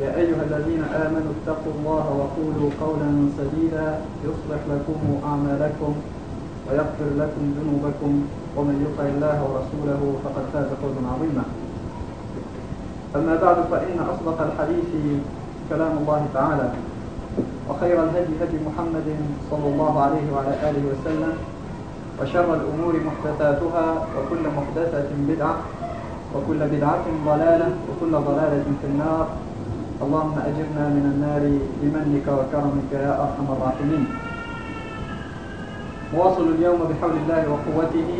يا أيها الذين آمنوا اتقوا الله وقولوا قولا سديدا يصلح لكم أعمالكم ويغفر لكم ذنوبكم ومن يطع الله ورسوله فقد فاز فوزا عظيما. أما بعد فإن أصدق الحديث كلام الله تعالى وخير الهدي هدي محمد صلى الله عليه وعلى آله وسلم وشر الأمور محدثاتها وكل محدثة بدعة وكل بدعة ضلالة وكل ضلالة في النار. اللهم أجرنا من النار بمنك وكرمك يا أرحم الراحمين. نواصل اليوم بحول الله وقوته.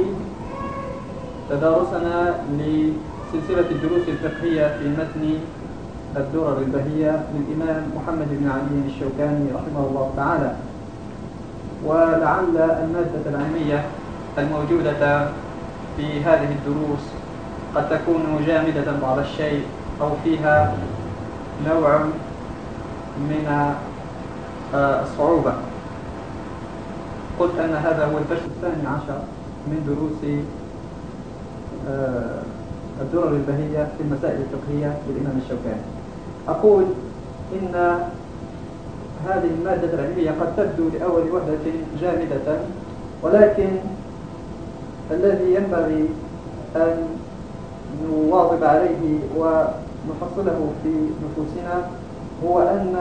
تدارسنا لسلسلة الدروس الفقهية في متن الدرر البهية للإمام محمد بن علي الشوكاني رحمه الله تعالى. ولعل المادة العلمية الموجودة في هذه الدروس قد تكون جامدة بعض الشيء أو فيها نوع من الصعوبة. قلت أن هذا هو الدرس الثاني عشر من دروس الدرر البهية في المسائل الفقهية للإمام الشوكاني. أقول إن هذه المادة العلمية قد تبدو لأول وهلة جامدة ولكن الذي ينبغي أن نواظب عليه ونحصله في نفوسنا هو أن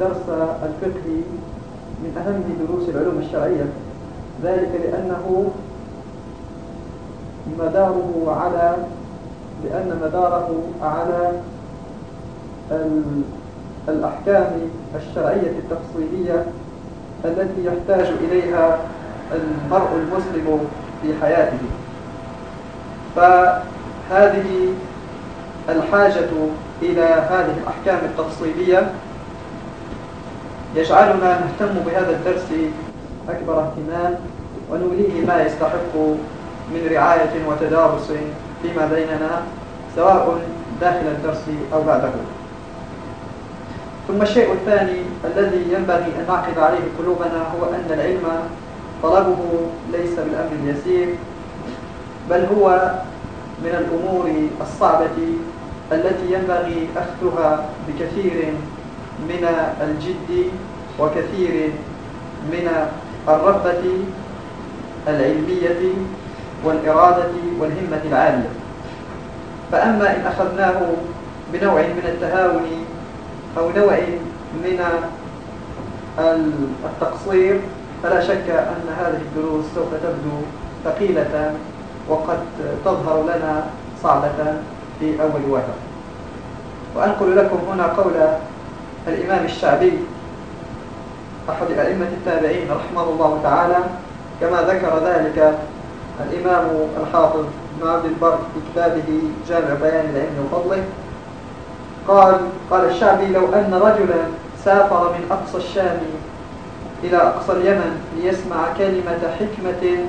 درس الفقه من أهم دروس العلوم الشرعية. ذلك لأنه مداره على لأن مداره على الأحكام الشرعية التفصيلية التي يحتاج إليها المرء المسلم في حياته. فهذه الحاجة إلى هذه الأحكام التفصيلية. يجعلنا نهتم بهذا الدرس أكبر اهتمام ونوليه ما يستحق من رعاية وتدارس فيما بيننا سواء داخل الدرس أو بعده. ثم الشيء الثاني الذي ينبغي أن نعقد عليه قلوبنا هو أن العلم طلبه ليس بالأمر اليسير بل هو من الأمور الصعبة التي ينبغي أخذها بكثير من الجد وكثير من الرغبة العلمية والإرادة والهمة العالية. فأما إن أخذناه بنوع من التهاون أو نوع من التقصير فلا شك أن هذه الدروس سوف تبدو ثقيلة وقد تظهر لنا صعبة في أول وهلة وأنقل لكم هنا قول الإمام الشعبي أحد أئمة التابعين رحمه الله تعالى كما ذكر ذلك الإمام الحافظ ابن عبد البر في كتابه جامع بيان العلم وفضله. قال قال الشعبي لو أن رجلا سافر من أقصى الشام إلى أقصى اليمن ليسمع كلمة حكمة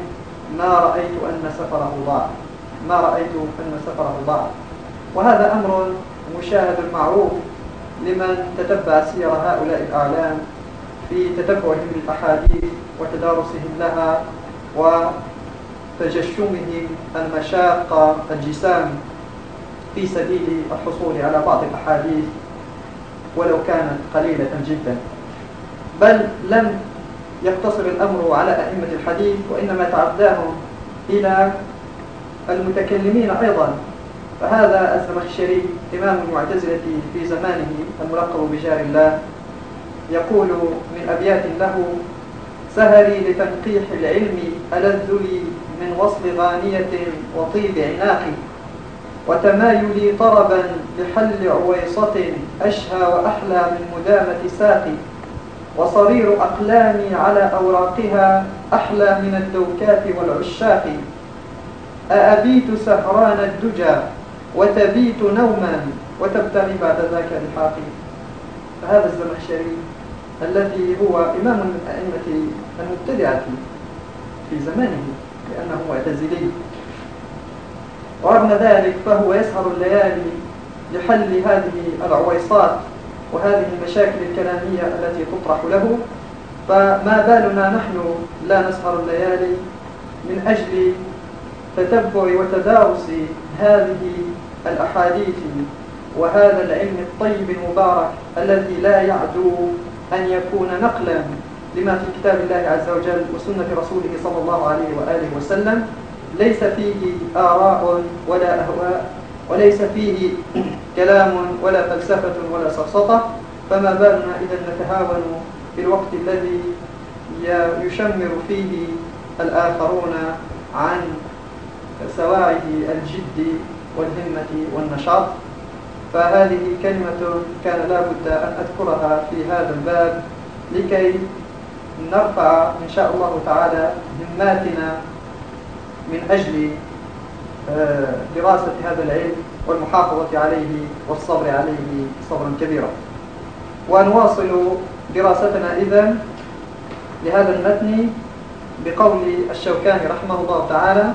ما رأيت أن سفره ضاع ما رأيت أن سفره ضاع وهذا أمر مشاهد معروف لمن تتبع سير هؤلاء الأعلام في تتبعهم للأحاديث وتدارسهم لها وتجشمهم المشاق الجسام في سبيل الحصول على بعض الأحاديث ولو كانت قليلة جدا. بل لم يقتصر الأمر على أئمة الحديث وإنما تعداهم إلى المتكلمين أيضا. فهذا الزمخشري إمام المعتزلة في زمانه الملقب بجار الله. يقول من أبيات له سهري لتنقيح العلم ألذ لي من وصل غانية وطيب عناق وتمايلي طربا لحل عويصة أشهى وأحلى من مدامة ساقي وصرير أقلامي على أوراقها أحلى من الدوكات والعشاق. أأبيت سهران الدجى وتبيت نوما وتبتغي بعد ذاك الحاقي فهذا الزمخشري الذي هو إمام من أئمة المبتدعة في زمانه لأنه معتزلي. ورغم ذلك فهو يسهر الليالي لحل هذه العويصات وهذه المشاكل الكلامية التي تطرح له. فما بالنا نحن لا نسهر الليالي من أجل تتبع وتدارس هذه الأحاديث وهذا العلم الطيب المبارك الذي لا يعدو أن يكون نقلا لما في كتاب الله عز وجل وسنة رسوله صلى الله عليه وآله وسلم. ليس فيه آراء ولا أهواء وليس فيه كلام ولا فلسفة ولا سفسطة فما بالنا إذا نتهاون في الوقت الذي يشمر فيه الآخرون عن سواعد الجد والهمة والنشاط. فهذه كلمة كان لا بد أن أذكرها في هذا الباب لكي نرفع إن شاء الله تعالى هماتنا من أجل آه، دراسة هذا العلم والمحافظة عليه والصبر عليه صبرا كبيرا. ونواصل دراستنا إذن لهذا المتن بقول الشوكاني رحمه الله تعالى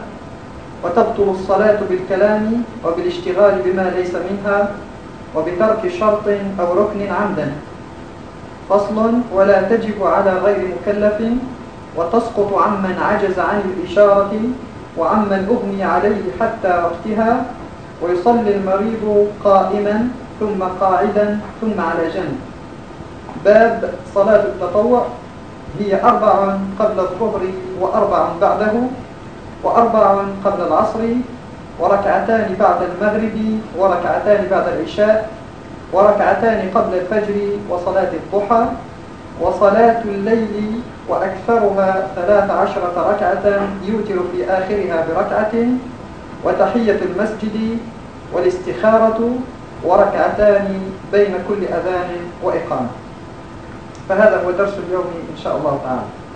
وتبطل الصلاة بالكلام وبالاشتغال بما ليس منها وبترك شرط أو ركن عمدا. فصل ولا تجب على غير مكلف وتسقط عمن عجز عن الإشارة وعمن أغمي عليه حتى وقتها ويصلي المريض قائما ثم قاعدا ثم على جنب. باب صلاة التطوع. هي أربع قبل الظهر وأربع بعده. وأربع قبل العصر وركعتان بعد المغرب وركعتان بعد العشاء وركعتان قبل الفجر وصلاة الضحى وصلاة الليل وأكثرها ثلاث عشرة ركعة يوتر في آخرها بركعة وتحية المسجد والاستخارة وركعتان بين كل أذان وإقامة. فهذا هو درس اليوم إن شاء الله تعالى.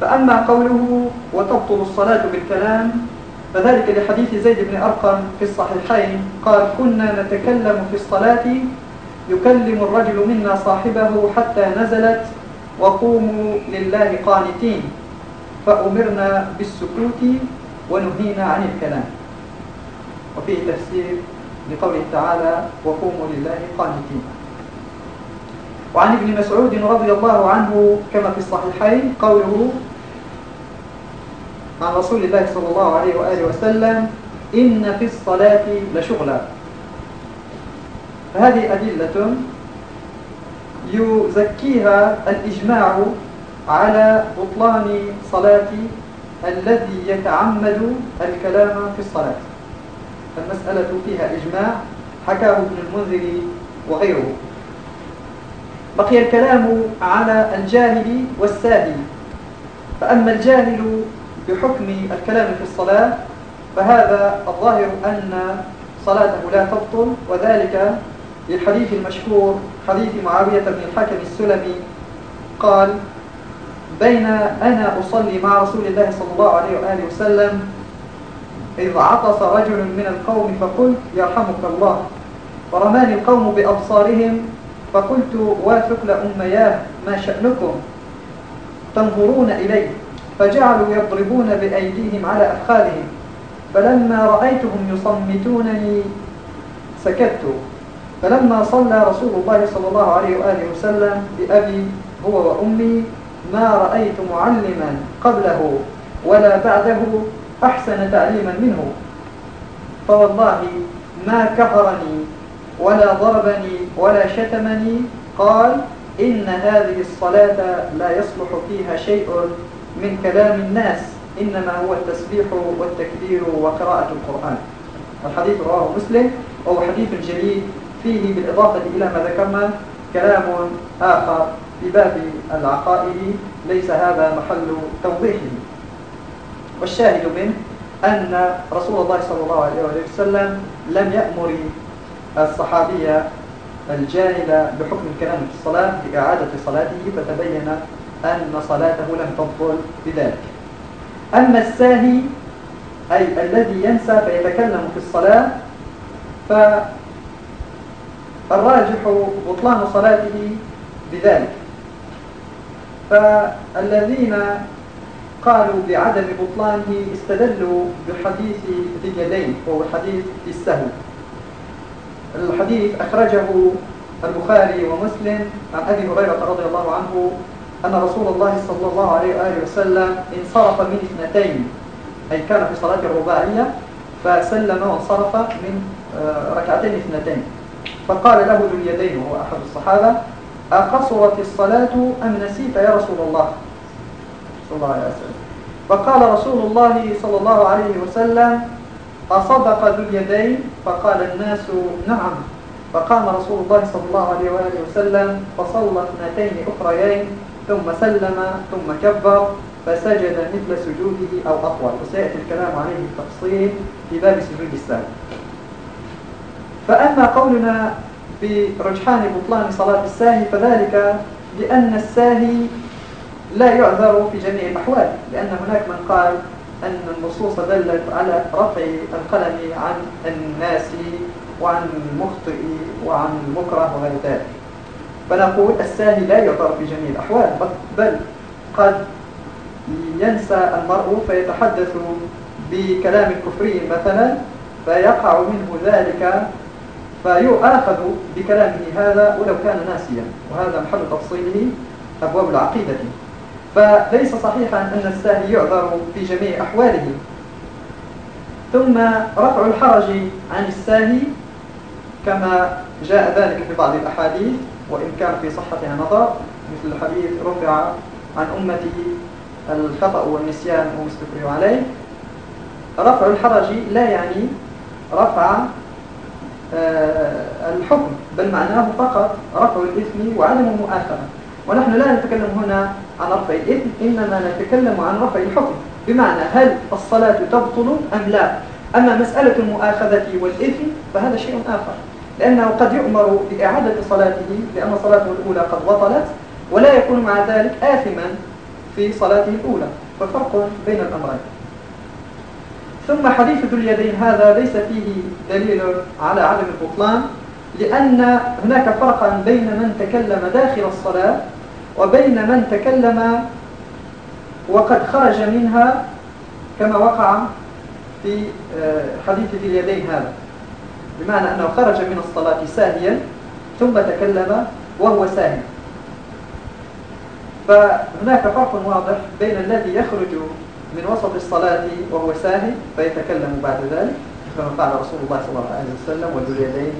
فأما قوله وتبطل الصلاة بالكلام فذلك لحديث زيد بن أرقم في الصحيحين قال كنا نتكلم في الصلاة يكلم الرجل منا صاحبه حتى نزلت وقوموا لله قانتين فأمرنا بالسكوت ونهينا عن الكلام. وفيه تفسير لقوله تعالى وقوموا لله قانتين. وعن ابن مسعود رضي الله عنه كما في الصحيحين قوله عن رسول الله صلى الله عليه وآله وسلم إن في الصلاة لشغلا فهذه أدلة يزكيها الإجماع على بطلان صلاة الذي يتعمد الكلام في الصلاة. المسألة فيها إجماع حكاه ابن المنذر وغيره. بقي الكلام على الجاهل والساهل. فأما الجاهل بحكم الكلام في الصلاة فهذا الظاهر أن صلاته لا تبطل وذلك للحديث المشهور حديث معاوية بن الحكم السلمي قال بين أنا أصلي مع رسول الله صلى الله عليه وآله وسلم إذ عطس رجل من القوم فقلت يرحمك الله. فرماني القوم بأبصارهم فقلت واثق لأمياه ما شأنكم تنظرون إلي فجعلوا يضربون بأيديهم على أفخاذهم فلما رأيتهم يصمتونني سكت. فلما صلى رسول الله صلى الله عليه وآله وسلم بأبي هو وأمي ما رأيت معلما قبله ولا بعده أحسن تعليما منه. فوالله ما كفرني ولا ضربني ولا شتمني. قال إن هذه الصلاة لا يصلح فيها شيء من كلام الناس إنما هو التسبيح والتكبير وقراءة القرآن. الحديث رواه مسلم وهو حديث جليل فيه بالإضافة إلى ما ذكرنا كلام آخر في باب العقائد ليس هذا محل توضيحه والشاهد منه أن رسول الله صلى الله عليه وسلم لم يأمر الصحابية الجاهلة بحكم الكلام في الصلاة بإعادة صلاته فتبين أن صلاته لم تبطل بذلك. أما الساهي أي الذي ينسى فيتكلم في الصلاة فالراجح بطلان صلاته بذلك. فالذين قالوا بعدم بطلانه استدلوا بحديث ذي اليدين وهو حديث السهو. الحديث أخرجه البخاري ومسلم عن أبي هريرة رضي الله عنه أن رسول الله صلى الله عليه وآله وسلم انصرف من اثنتين أي كان في صلاة الرباعية فسلم وانصرف من آه، ركعتين اثنتين. فقال له ذو اليدين وهو أحد الصحابة أقصرت الصلاة أم نسيت يا رسول الله؟ صلى الله عليه وسلم. فقال رسول الله صلى الله عليه وسلم أصدق ذو اليدين فقال الناس نعم. فقام رسول الله صلى الله عليه وآله وسلم فصلى اثنتين أخريين ثم سلم ثم كبر فسجد مثل سجوده أو أطول وسيأتي الكلام عليه بالتفصيل في باب سجود السهو فأما قولنا برجحان بطلان صلاة الساهي فذلك لأن الساهي لا يعذر في جميع الأحوال لأن هناك من قال أن النصوص دلت على رفع القلم عن الناس وعن المخطئ وعن المكره وغير ذلك. فنقول الساهي لا يعذر في جميع الأحوال بل قد ينسى المرء فيتحدث بكلام كفري مثلا فيقع منه ذلك فيؤاخذ بكلامه هذا ولو كان ناسيا. وهذا محل تفصيله أبواب العقيدة. فليس صحيحا أن الساهي يعذر في جميع أحواله. ثم رفع الحرج عن الساهي كما جاء ذلك في بعض الأحاديث وإن كان في صحتها نظر مثل الحديث رفع عن أمته الخطأ والنسيان ومستكره عليه. رفع الحرج لا يعني رفع آه، الحكم بل معناه فقط رفع الإثم وعدم المؤاخذة ونحن لا نتكلم هنا عن رفع الإثم إنما نتكلم عن رفع الحكم. بمعنى هل الصلاة تبطل أم لا؟ أما مسألة المؤاخذة والإثم فهذا شيء آخر. لأنه قد يؤمر بإعادة صلاته لأن صلاته الأولى قد بطلت ولا يكون مع ذلك آثما في صلاته الأولى. ففرق بين الأمرين. ثم حديث ذو اليدين هذا ليس فيه دليل على عدم البطلان لأن هناك فرقا بين من تكلم داخل الصلاة وبين من تكلم وقد خرج منها كما وقع في آه، حديث ذي اليدين هذا. بمعنى أنه خرج من الصلاة ساهيا ثم تكلم وهو ساهي. فهناك فرق واضح بين الذي يخرج من وسط الصلاة وهو ساهي فيتكلم بعد ذلك كما فعل رسول الله صلى الله عليه وسلم وذو اليدين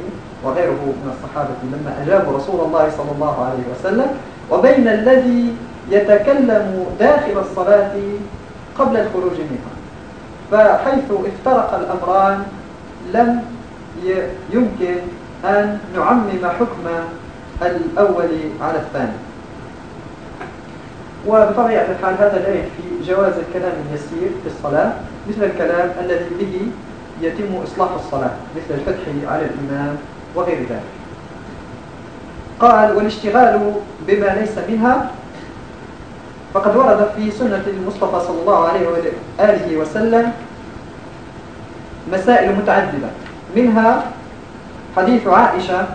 وغيره من الصحابة لما أجابوا رسول الله صلى الله عليه وسلم. وبين الذي يتكلم داخل الصلاة قبل الخروج منها. فحيث افترق الأمران لم يمكن أن نعمم حكم الأول على الثاني. وبطبيعة الحال هذا لا يكفي جواز الكلام اليسير في الصلاة مثل الكلام الذي به يتم إصلاح الصلاة مثل الفتح على الإمام وغير ذلك. قال والاشتغال بما ليس منها فقد ورد في سنة المصطفى صلى الله عليه وآله وسلم مسائل متعددة. منها حديث عائشة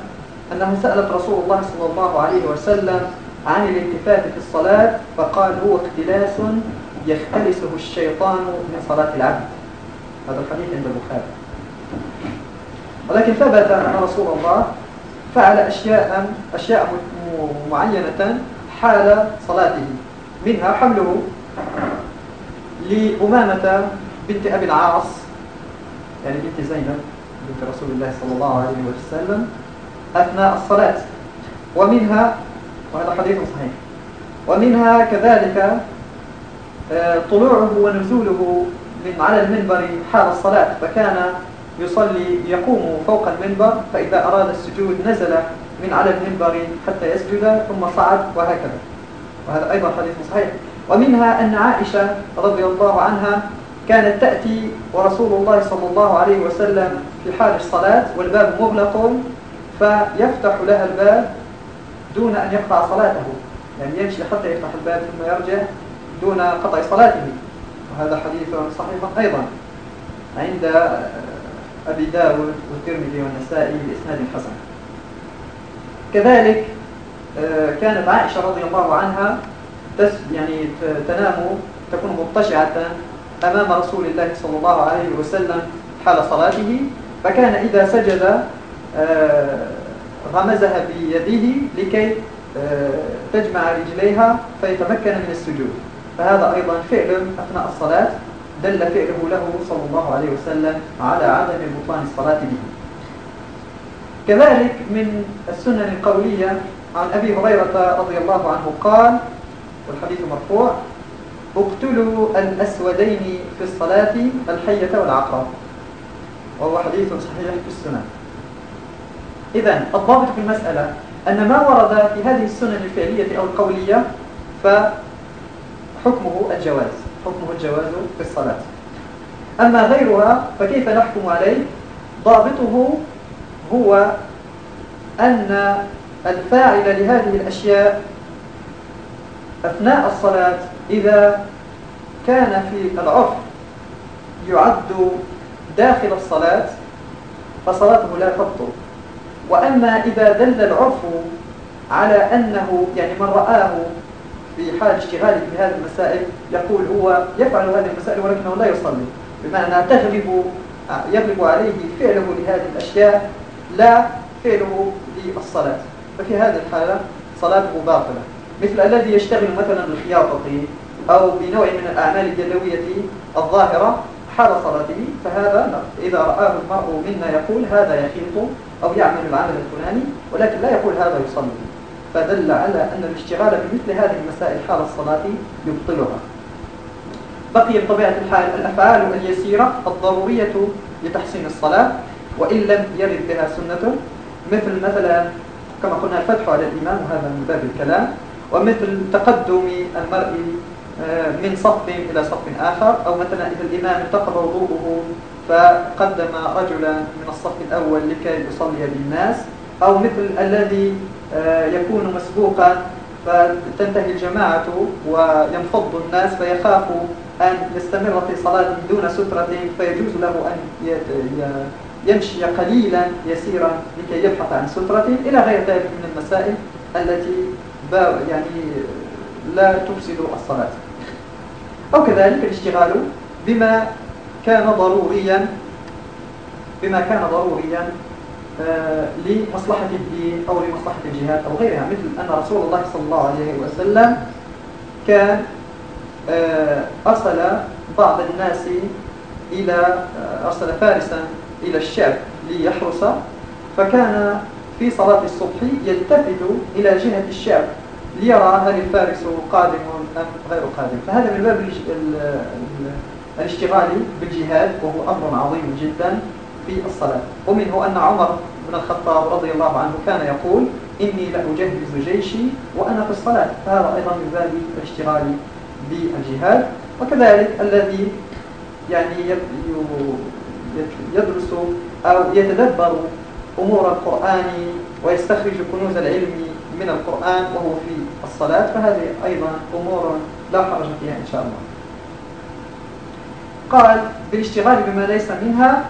أنها سألت رسول الله صلى الله عليه وسلم عن الالتفات في الصلاة فقال هو اختلاس يختلسه الشيطان من صلاة العبد. هذا الحديث عند البخاري. ولكن ثبت أن رسول الله فعل أشياء أشياء معينة حال صلاته منها حمله لأمامة بنت أبي العاص يعني بنت زينب بنت رسول الله صلى الله عليه وسلم أثناء الصلاة. ومنها وهذا حديث صحيح. ومنها كذلك آه، طلوعه ونزوله من على المنبر حال الصلاة فكان يصلي يقوم فوق المنبر فإذا أراد السجود نزل من على المنبر حتى يسجد ثم صعد وهكذا. وهذا أيضا حديث صحيح. ومنها أن عائشة رضي الله عنها كانت تأتي ورسول الله صلى الله عليه وسلم في حال الصلاة والباب مغلق فيفتح لها الباب دون أن يقطع صلاته. يعني يمشي حتى يفتح الباب ثم يرجع دون قطع صلاته. وهذا حديث صحيح أيضا. عند أبي داود والترمذي والنسائي بإسناد حسن. كذلك آه، كانت عائشة رضي الله عنها يعني تنام تكون مضطجعة أمام رسول الله صلى الله عليه وسلم حال صلاته فكان إذا سجد آه، غمزها بيده لكي آه، تجمع رجليها فيتمكن من السجود. فهذا أيضا فعل أثناء الصلاة. دل فعله له صلى الله عليه وسلم على عدم بطلان الصلاة به. كذلك من السنن القولية عن أبي هريرة رضي الله عنه قال والحديث مرفوع اقتلوا الأسودين في الصلاة الحية والعقرب. وهو حديث صحيح في السنن. إذا الضابط في المسألة أن ما ورد في هذه السنن الفعلية أو القولية فحكمه الجواز. حكمه الجواز في الصلاة. أما غيرها فكيف نحكم عليه؟ ضابطه هو أن الفاعل لهذه الأشياء أثناء الصلاة إذا كان في العرف يعد داخل الصلاة فصلاته لا تبطل. وأما إذا دل العرف على أنه يعني من رآه في حال اشتغاله بهذه المسائل يقول هو يفعل هذه المسائل ولكنه لا يصلي. بمعنى تغلب يغلب عليه فعله لهذه الأشياء لا فعله للصلاة. ففي هذه الحالة صلاته باطلة. مثل الذي يشتغل مثلا بالخياطة أو بنوع من الأعمال الجلوية الظاهرة حال صلاته فهذا إذا رآه المرء منا يقول هذا يخيط أو يعمل العمل الفلاني ولكن لا يقول هذا يصلي. فدل على أن الاشتغال بمثل هذه المسائل حال الصلاة يبطلها. بقي بطبيعة الحال الأفعال اليسيرة الضرورية لتحسين الصلاة وإن لم يرد بها سنة مثل مثلا كما قلنا الفتح على الإمام وهذا من باب الكلام ومثل تقدم المرء آه، من صف إلى صف آخر أو مثلا إذا الإمام انتقض وضوءه فقدم رجلا من الصف الأول لكي يصلي بالناس أو مثل الذي يكون مسبوقا فتنتهي الجماعة وينفض الناس فيخاف أن يستمر في صلاته دون سترة فيجوز له أن يمشي قليلا يسيرا لكي يبحث عن سترة. إلى غير ذلك من المسائل التي يعني لا تفسد الصلاة. أو كذلك الاشتغال بما كان ضروريا بما كان ضروريا آه، لمصلحة الدين أو لمصلحة الجهاد أو غيرها مثل أن رسول الله صلى الله عليه وسلم كان آه، أرسل بعض الناس إلى آه، أرسل فارسا إلى الشعب ليحرس فكان في صلاة الصبح يلتفت إلى جهة الشعب ليرى هل الفارس قادم أم غير قادم. فهذا من باب الاشتغال بالجهاد وهو أمر عظيم جدا. في الصلاة. ومنه أن عمر بن الخطاب رضي الله عنه كان يقول إني لأجهز جيشي وأنا في الصلاة. فهذا أيضا من باب الاشتغال بالجهاد. وكذلك الذي يعني يدرس أو يتدبر أمور القرآن ويستخرج كنوز العلم من القرآن وهو في الصلاة. فهذه أيضا أمور لا حرج فيها إن شاء الله. قال بالاشتغال بما ليس منها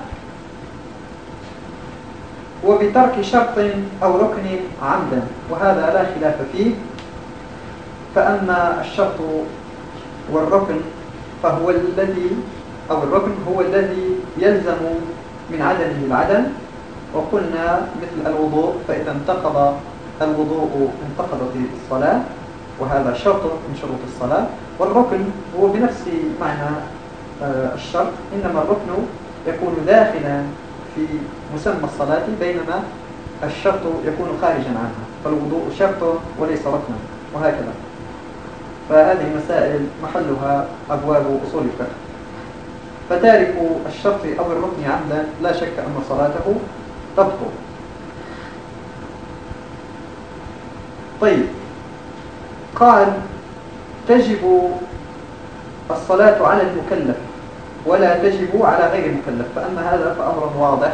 وبترك شرط أو ركن عمدا وهذا لا خلاف فيه. فأما الشرط والركن فهو الذي أو الركن هو الذي يلزم من عدمه العدم. وقلنا مثل الوضوء فإذا انتقض الوضوء انتقضت الصلاة وهذا شرط من شروط الصلاة. والركن هو بنفس معنى آه، الشرط. إنما الركن يكون داخلا في مسمى الصلاة بينما الشرط يكون خارجا عنها فالوضوء شرط وليس ركنا وهكذا. فهذه مسائل محلها أبواب أصول الفقه. فتارك الشرط أو الركن عمدا لا شك أن صلاته تبطل طيب قال تجب الصلاة على المكلف. ولا تجب على غير مكلف فأما هذا فأمر واضح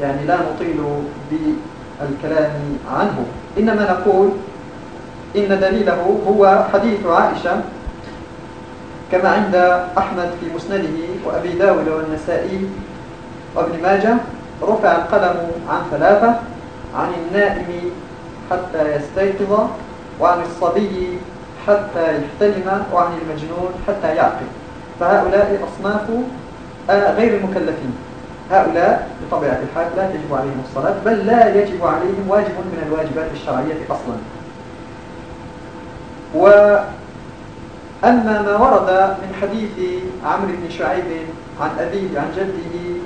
يعني لا نطيل بالكلام عنه. إنما نقول إن دليله هو حديث عائشة كما عند أحمد في مسنده وأبي داود والنسائي وابن ماجه رفع القلم عن ثلاثة عن النائم حتى يستيقظ وعن الصبي حتى يحتلم وعن المجنون حتى يعقل فهؤلاء أصناف آه، غير المكلفين. هؤلاء بطبيعة الحال لا تجب عليهم الصلاة بل لا يجب عليهم واجب من الواجبات الشرعية أصلا. وأما ما ورد من حديث عمرو بن شعيب عن أبيه عن جده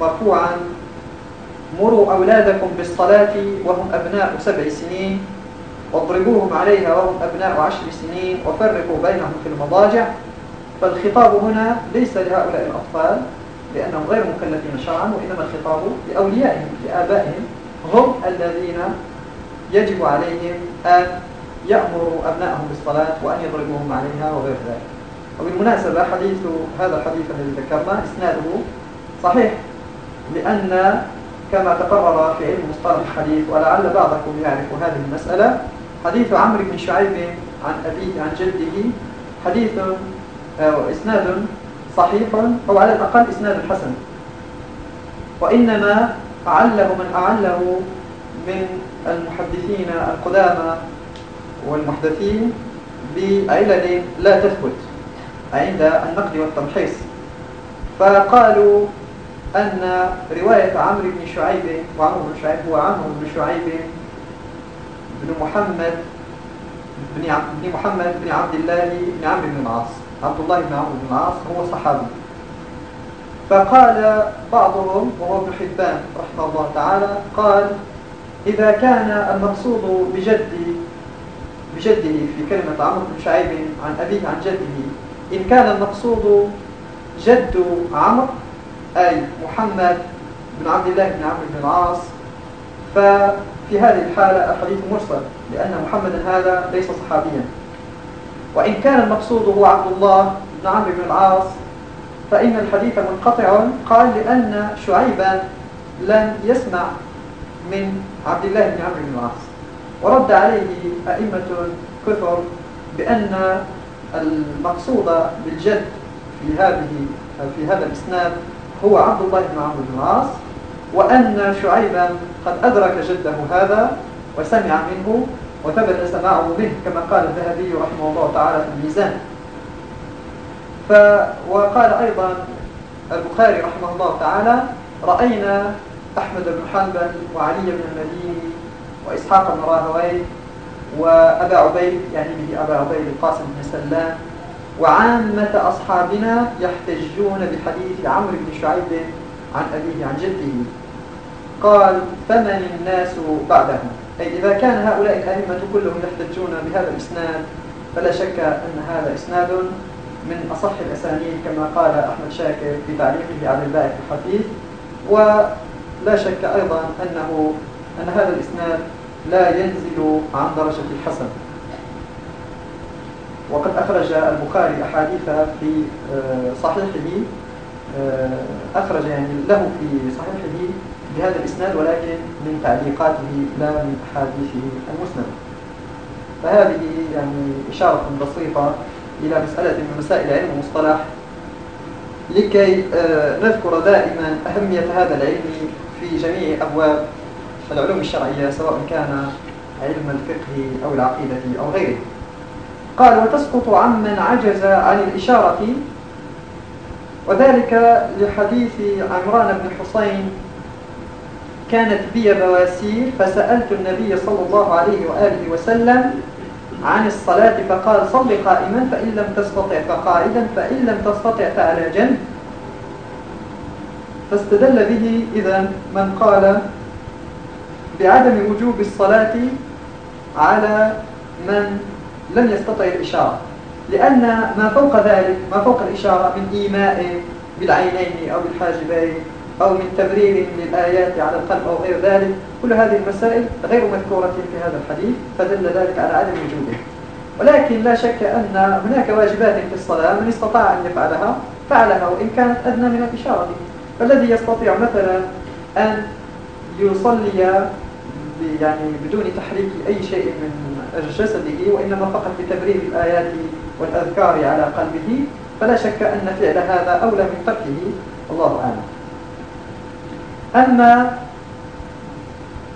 مرفوعا مروا أولادكم بالصلاة وهم أبناء سبع سنين واضربوهم عليها وهم أبناء عشر سنين وفرقوا بينهم في المضاجع فالخطاب هنا ليس لهؤلاء الأطفال لأنهم غير مكلفين شرعا وإنما الخطاب لأوليائهم لآبائهم هم الذين يجب عليهم أن يأمروا أبنائهم بالصلاة وأن يضربوهم عليها وغير ذلك. وبالمناسبة حديث هذا الحديث الذي ذكرنا إسناده صحيح لأن كما تقرر في علم مصطلح الحديث ولعل بعضكم يعرف هذه المسألة حديث عمرو بن شعيب عن أبيه عن جده حديث إسناد صحيح أو على الأقل إسناد حسن. وإنما أعله من أعله من المحدثين القدامى والمحدثين بعلل لا تثبت عند النقد والتمحيص. فقالوا أن رواية عمرو بن شعيب وعمرو بن شعيب هو عمرو بن شعيب بن محمد بن محمد بن عبد الله بن عمرو بن العاص. عبد الله بن عمرو بن العاص هو صحابي. فقال بعضهم وهو ابن حبان رحمه الله تعالى قال إذا كان المقصود بجد بجده في كلمة عمرو بن شعيب عن أبيه عن جده إن كان المقصود جد عمرو أي محمد بن عبد الله بن عمرو بن العاص ففي هذه الحالة الحديث مرسل لأن محمدا هذا ليس صحابيا. وإن كان المقصود هو عبد الله بن عمرو بن العاص فإن الحديث منقطع قال لأن شعيبا لم يسمع من عبد الله بن عمرو بن العاص. ورد عليه أئمة كثر بأن المقصود بالجد في هذه في هذا الإسناد هو عبد الله بن عمرو بن العاص وأن شعيبا قد أدرك جده هذا وسمع منه وثبت سماعه منه كما قال الذهبي رحمه الله تعالى في الميزان. ف وقال أيضا البخاري رحمه الله تعالى رأينا أحمد بن حنبل وعلي بن المديني وإسحاق بن راهوي وأبا عبيد يعني به أبا عبيد القاسم بن سلام وعامة أصحابنا يحتجون بحديث عمرو بن شعيب عن أبيه عن جده. قال فمن الناس بعدهم أي إذا كان هؤلاء الأئمة كلهم يحتجون بهذا الإسناد فلا شك أن هذا إسناد من أصح الأسانيد كما قال أحمد شاكر في تعليقه على البائع الحديث ولا شك أيضا أنه أن هذا الإسناد لا ينزل عن درجة الحسن. وقد أخرج البخاري أحاديث في آه، صحيحه آه، أخرج يعني له في صحيحه بهذا الإسناد ولكن من تعليقاته لا من أحاديثه المسند. فهذه يعني إشارة بسيطة إلى مسألة من مسائل علم المصطلح لكي آه، نذكر دائما أهمية هذا العلم في جميع أبواب العلوم الشرعية سواء كان علم الفقه أو العقيدة أو غيره. قال وتسقط عمن عجز عن الإشارة. وذلك لحديث عمران بن حسين كانت بي بواسير فسألت النبي صلى الله عليه وآله وسلم عن الصلاة فقال صل قائما فإن لم تستطع. فقاعدا فإن لم تستطع فعلى جنب. فاستدل به إذا من قال بعدم وجوب الصلاة على من لم يستطع الإشارة لأن ما فوق ذلك ما فوق الإشارة من إيماء بالعينين أو بالحاجبين أو من تبرير للآيات على القلب أو غير ذلك كل هذه المسائل غير مذكورة في هذا الحديث فدل ذلك على عدم وجوده. ولكن لا شك أن هناك واجبات في الصلاة من استطاع أن يفعلها فعلها وإن كانت أدنى من الإشارة. فالذي يستطيع مثلا أن يصلي يعني بدون تحريك أي شيء من جسده وإنما فقط بتبرير الآيات والأذكار على قلبه فلا شك أن فعل هذا أولى من تركه. الله أعلم. أما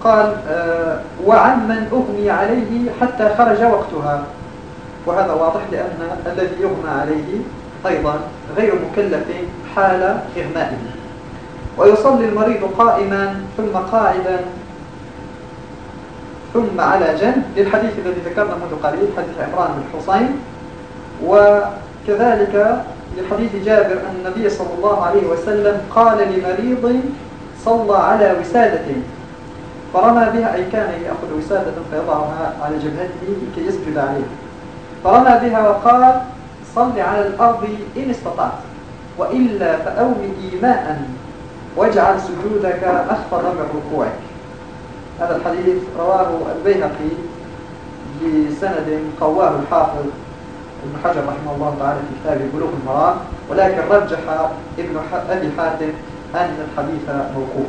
قال آه وعمن أغمي عليه حتى خرج وقتها. وهذا واضح لأن الذي يغمى عليه أيضا غير مكلف حال إغمائه ويصلي المريض قائما ثم قاعدا ثم على جنب للحديث الذي ذكرنا منذ قليل حديث عمران بن حسين. وكذلك لحديث جابر أن النبي صلى الله عليه وسلم قال لمريض صلى على وسادة. فرمى بها أي كان يأخذ وسادة فيضعها على جبهته لكي يسجد عليها فرمى بها وقال صل على الأرض إن استطعت وإلا فأومئي ماء واجعل سجودك أخفض من ركوعك. هذا الحديث رواه البيهقي بسند قواه الحافظ ابن حجر رحمه الله تعالى في كتاب بلوغ المرام ولكن رجح ابن أبي حاتم أن الحديث موقوف.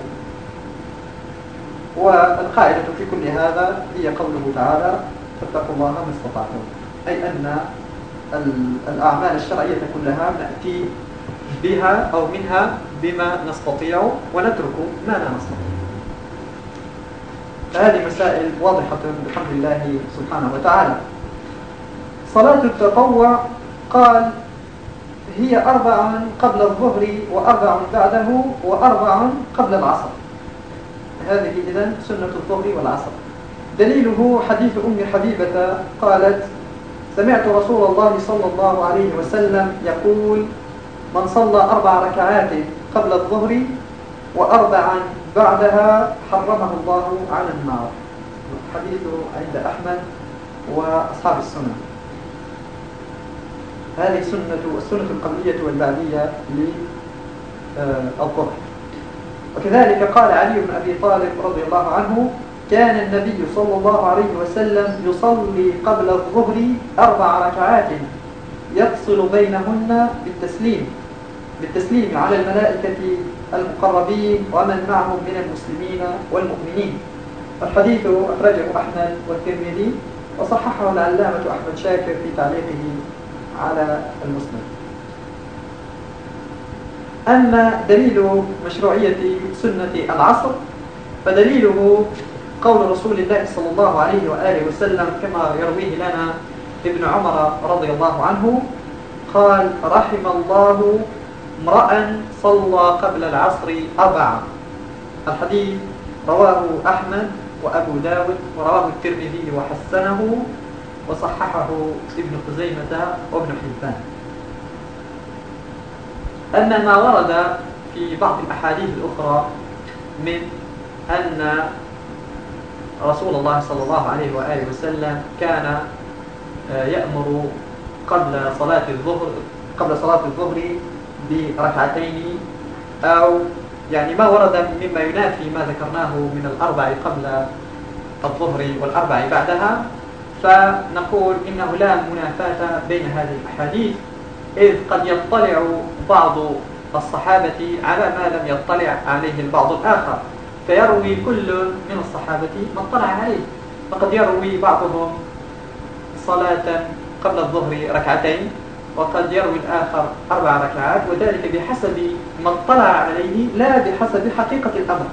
والقاعدة في كل هذا هي قوله تعالى فاتقوا الله ما استطعتم. أي أن الأعمال الشرعية كلها نأتي بها أو منها بما نستطيع ونترك ما لا نستطيع. فهذه مسائل واضحة بحمد الله سبحانه وتعالى. صلاة التطوع قال هي أربع قبل الظهر وأربع بعده وأربع قبل العصر. هذه إذن سنة الظهر والعصر. دليله حديث أم حبيبة قالت سمعت رسول الله صلى الله عليه وسلم يقول من صلى أربع ركعات قبل الظهر وأربعا بعدها حرمه الله على النار الحديث عند أحمد وأصحاب السنة. هذه سنة السنة القبلية والبعدية للظهر وكذلك قال علي بن أبي طالب رضي الله عنه كان النبي صلى الله عليه وسلم يصلي قبل الظهر أربع ركعات يفصل بينهن بالتسليم بالتسليم على الملائكة المقربين ومن معهم من المسلمين والمؤمنين. الحديث أخرجه أحمد والترمذي وصححه العلامة أحمد شاكر في تعليقه على المسلم أما دليل مشروعية سنة العصر فدليله قول رسول الله صلى الله عليه وآله وسلم كما يرويه لنا ابن عمر رضي الله عنه قال رحم الله امرأ صلى قبل العصر أربعة الحديث رواه أحمد وأبو داود ورواه الترمذي وحسنه وصححه ابن خزيمة وابن حبان. أما ما ورد في بعض الأحاديث الأخرى من أن رسول الله صلى الله عليه وآله وسلم كان آه، يأمر قبل صلاة الظهر قبل صلاة الظهر بركعتين أو يعني ما ورد مما ينافي ما ذكرناه من الأربع قبل الظهر والأربع بعدها فنقول إنه لا منافاة بين هذه الأحاديث إذ قد يطلع بعض الصحابة على ما لم يطلع عليه البعض الآخر فيروي كل من الصحابة ما اطلع عليه. فقد يروي بعضهم صلاة قبل الظهر ركعتين وقد يروي الآخر أربع ركعات وذلك بحسب ما اطلع عليه لا بحسب حقيقة الأمر.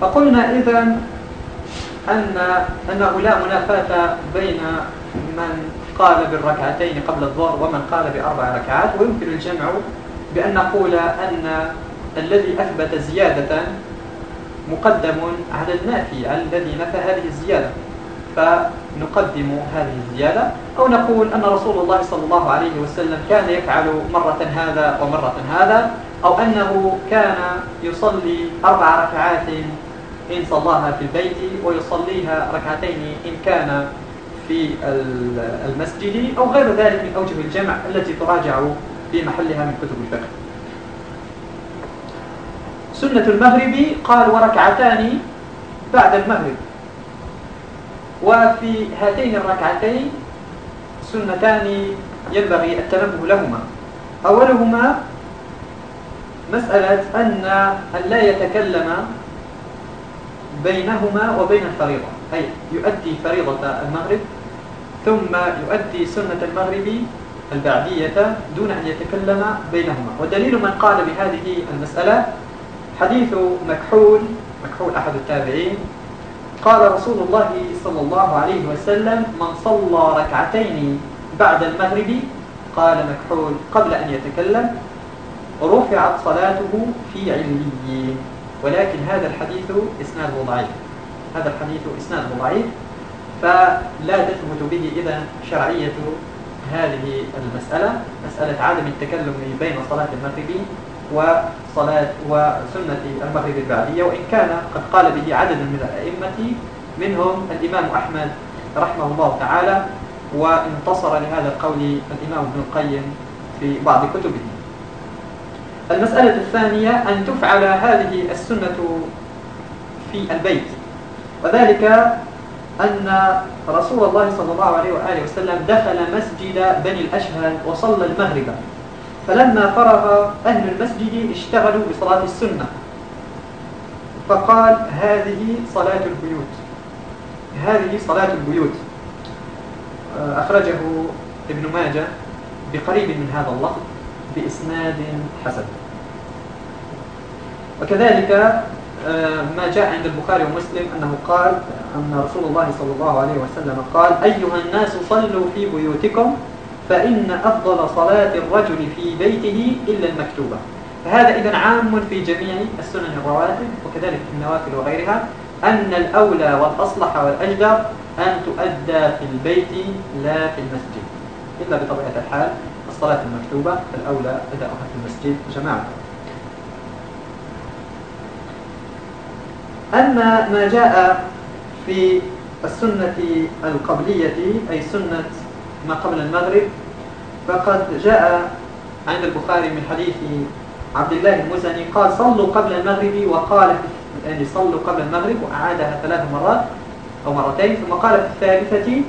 فقلنا إذا أن أنه لا منافاة بين من قال بالركعتين قبل الظهر ومن قال بأربع ركعات ويمكن الجمع بأن نقول أن الذي أثبت زيادة مقدم على النافي على الذي نفى هذه الزيادة. فنقدم هذه الزيادة أو نقول أن رسول الله صلى الله عليه وسلم كان يفعل مرة هذا ومرة هذا أو أنه كان يصلي أربع ركعات إن صلاها في البيت ويصليها ركعتين إن كان في المسجد أو غير ذلك من أوجه الجمع التي تراجع في محلها من كتب الفقه. سنة المغرب قال وركعتان بعد المغرب. وفي هاتين الركعتين سنتان ينبغي التنبه لهما. أولهما مسألة أن لا يتكلم بينهما وبين الفريضة. أي يؤدي فريضة المغرب ثم يؤدي سنة المغرب البعدية دون أن يتكلم بينهما. ودليل من قال بهذه المسألة حديث مكحول مكحول أحد التابعين قال رسول الله صلى الله عليه وسلم من صلى ركعتين بعد المغرب قال مكحول قبل أن يتكلم رفعت صلاته في عليين ولكن هذا الحديث إسناده ضعيف. هذا الحديث إسناده ضعيف فلا تثبت به إذا شرعية هذه المسألة مسألة عدم التكلم بين صلاة المغرب وصلاة وسنة المغرب البعدية وإن كان قد قال به عدد من الأئمة منهم الإمام أحمد رحمه الله تعالى وانتصر لهذا القول الإمام ابن القيم في بعض كتبه. المسألة الثانية أن تفعل هذه السنة في البيت. وذلك أن رسول الله صلى الله عليه وآله وسلم دخل مسجد بني الأشهل وصلى المغرب. فلما فرغ أهل المسجد اشتغلوا بصلاة السنة. فقال هذه صلاة البيوت. هذه صلاة البيوت. أخرجه ابن ماجه بقريب من هذا اللفظ. بإسناد حسن. وكذلك آه، ما جاء عند البخاري ومسلم أنه قال أن رسول الله صلى الله عليه وسلم قال أيها الناس صلوا في بيوتكم فإن أفضل صلاة الرجل في بيته إلا المكتوبة. فهذا إذا عام في جميع السنن الرواتب وكذلك في النوافل وغيرها أن الأولى والأصلح والأجدر أن تؤدى في البيت لا في المسجد إلا بطبيعة الحال. الصلاة المكتوبة الأولى أداؤها في المسجد. جماعة. أما ما جاء في السنة القبلية أي سنة ما قبل المغرب فقد جاء عند البخاري من حديث عبد الله المزني قال صلوا قبل المغرب وقال يعني صلوا قبل المغرب وأعادها ثلاث مرات أو مرتين. ثم قال في الثالثة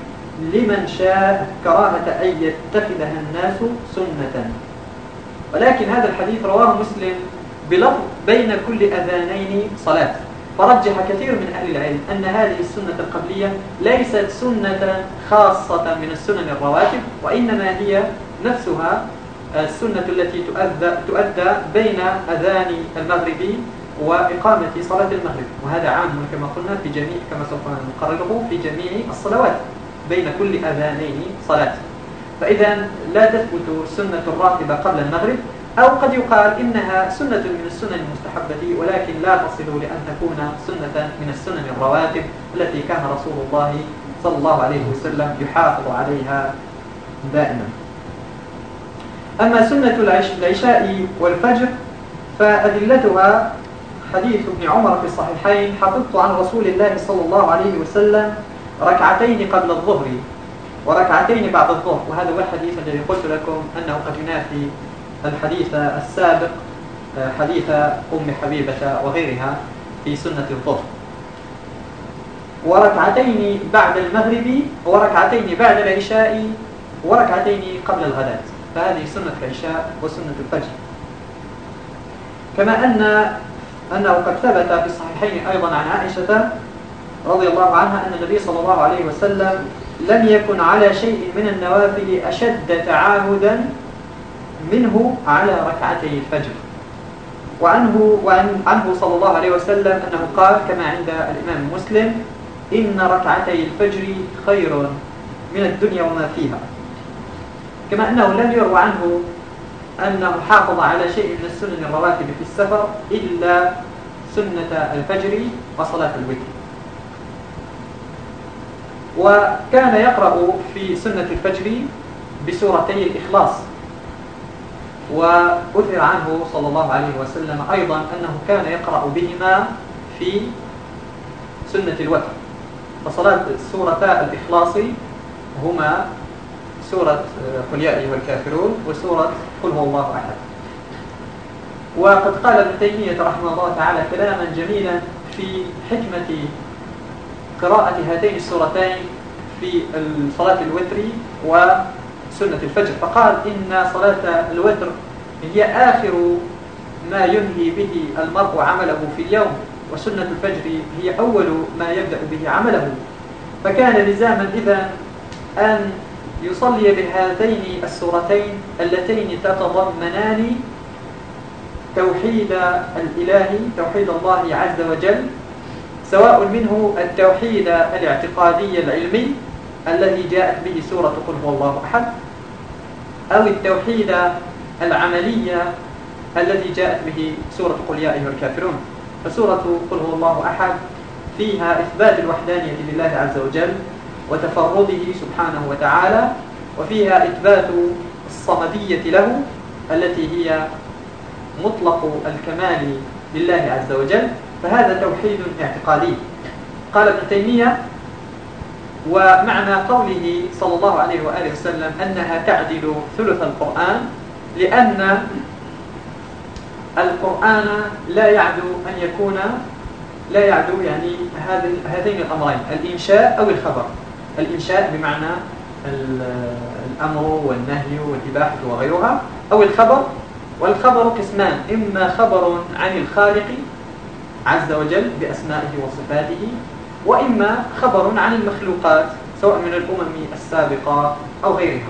لمن شاء كراهة أن يتخذها الناس سنة. ولكن هذا الحديث رواه مسلم بلفظ بين كل أذانين صلاة. فرجح كثير من أهل العلم أن هذه السنة القبلية ليست سنة خاصة من السنن الرواتب وإنما هي نفسها السنة التي تؤدى, تؤدى بين أذان المغرب وإقامة صلاة المغرب. وهذا عام كما قلنا في جميع كما سوف نقرره في جميع الصلوات. بين كل أذانين صلاة. فإذا لا تثبت سنة الراتبة قبل المغرب أو قد يقال إنها سنة من السنن المستحبة ولكن لا تصل لأن تكون سنة من السنن الرواتب التي كان رسول الله صلى الله عليه وسلم يحافظ عليها دائما. أما سنة العشاء والفجر فأدلتها حديث ابن عمر في الصحيحين حفظت عن رسول الله صلى الله عليه وسلم ركعتين قبل الظهر وركعتين بعد الظهر. وهذا هو الحديث الذي قلت لكم أنه قد ينافي الحديث السابق حديث أم حبيبة وغيرها في سنة الظهر. وركعتين بعد المغرب وركعتين بعد العشاء وركعتين قبل الغداء فهذه سنة العشاء وسنة الفجر. كما أن أنه قد ثبت في الصحيحين أيضا عن عائشة رضي الله عنها أن النبي صلى الله عليه وسلم لم يكن على شيء من النوافل أشد تعاهدا منه على ركعتي الفجر. وعنه, وعن عنه صلى الله عليه وسلم أنه قال كما عند الإمام مسلم إن ركعتي الفجر خير من الدنيا وما فيها. كما أنه لم يروى عنه أنه حافظ على شيء من السنن الرواتب في السفر إلا سنة الفجر وصلاة الوتر. وكان يقرأ في سنة الفجر بسورتي الإخلاص. وأثر عنه صلى الله عليه وسلم أيضا أنه كان يقرأ بهما في سنة الوتر. فصلاة سورتا الإخلاص هما سورة قل يا أيها الكافرون وسورة قل هو الله أحد. وقد قال ابن تيمية رحمه الله تعالى كلاما جميلا في حكمة قراءة هاتين السورتين في صلاة الوتر وسنة الفجر. فقال إن صلاة الوتر هي آخر ما ينهي به المرء عمله في اليوم وسنة الفجر هي أول ما يبدأ به عمله. فكان لزاما إذا أن يصلي بهاتين السورتين اللتين تتضمنان توحيد الإله توحيد الله عز وجل سواء منه التوحيد الاعتقادي العلمي الذي جاءت به سورة قل هو الله أحد أو التوحيد العملية الذي جاءت به سورة قل يا أيها الكافرون. فسورة قل هو الله أحد فيها إثبات الوحدانية لله عز وجل وتفرده سبحانه وتعالى وفيها إثبات الصمدية له التي هي مطلق الكمال لله عز وجل. فهذا توحيد اعتقادي. قال ابن تيمية ومعنى قوله صلى الله عليه وآله وسلم أنها تعدل ثلث القرآن لأن القرآن لا يعدو أن يكون لا يعدو يعني هذين الأمرين الإنشاء أو الخبر. الإنشاء بمعنى الأمر والنهي والإباحة وغيرها أو الخبر والخبر قسمان إما خبر عن الخالق عز وجل بأسمائه وصفاته وإما خبر عن المخلوقات سواء من الأمم السابقة أو غيرها.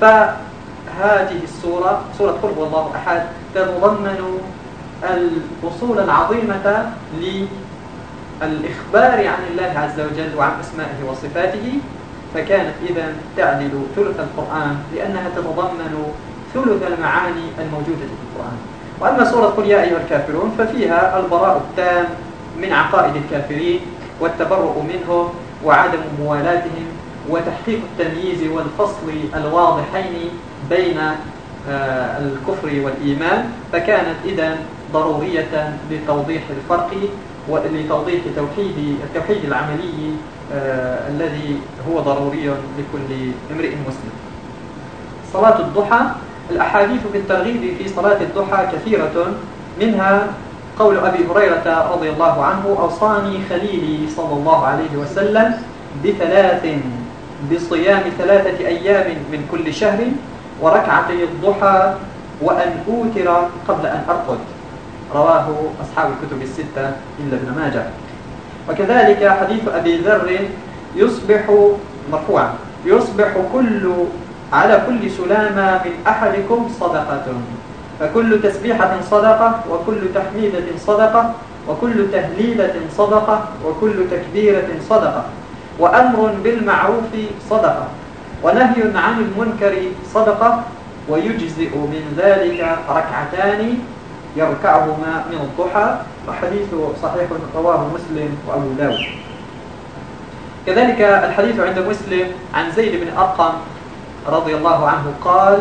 فهذه السورة سورة قرب الله أحد تتضمن الأصول العظيمة للإخبار عن الله عز وجل وعن أسمائه وصفاته. فكانت إذا تعدل ثلث القرآن لأنها تتضمن ثلث المعاني الموجودة في القرآن. وأما سورة قل يا أيها الكافرون ففيها البراء التام من عقائد الكافرين والتبرؤ منهم وعدم موالاتهم وتحقيق التمييز والفصل الواضحين بين آه، الكفر والإيمان فكانت إذا ضرورية لتوضيح الفرق ولتوضيح توحيد التوحيد العملي آه، الذي هو ضروري لكل امرئ مسلم. صلاة الضحى الأحاديث في الترغيب في صلاة الضحى كثيرة منها قول أبي هريرة رضي الله عنه أوصاني خليلي صلى الله عليه وسلم بثلاث بصيام ثلاثة أيام من كل شهر وركعتي الضحى وأن أوتر قبل أن أرقد. رواه أصحاب الكتب الستة إلا ابن ماجه. وكذلك حديث أبي ذر يصبح مرفوعا يصبح كل على كل سلامة من أحدكم صدقة. فكل تسبيحة صدقة وكل تحميدة صدقة وكل تهليلة صدقة وكل تكبيرة صدقة. وأمر بالمعروف صدقة. ونهي عن المنكر صدقة. ويجزئ من ذلك ركعتان يركعهما من الضحى. وحديث صحيح رواه مسلم وأبو داود. كذلك الحديث عند مسلم عن زيد بن أرقم رضي الله عنه قال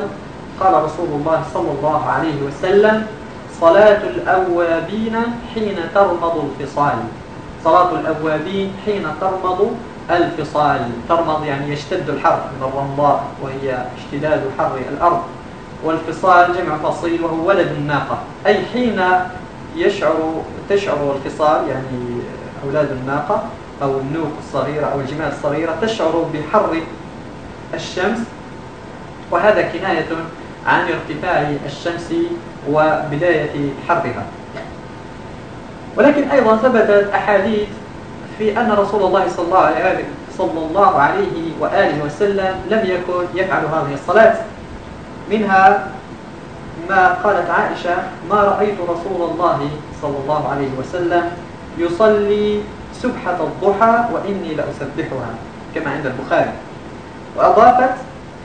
قال رسول الله صلى الله عليه وسلم صلاة الأوابين حين ترمض الفصال. صلاة الأوابين حين ترمض الفصال. ترمض يعني يشتد الحر من الرمضاء وهي اشتداد حر الأرض. والفصال جمع فصيل وهو ولد الناقة. أي حين يشعر تشعر الفصال يعني أولاد الناقة أو النوق الصغيرة أو الجمال الصغيرة تشعر بحر الشمس وهذا كناية عن ارتفاع الشمس وبداية حرها. ولكن أيضا ثبتت أحاديث في أن رسول الله صلى الله عليه صلى الله عليه وآله وسلم لم يكن يفعل هذه الصلاة. منها ما قالت عائشة ما رأيت رسول الله صلى الله عليه وسلم يصلي سبحة الضحى وإني لأسبحها. كما عند البخاري. وأضافت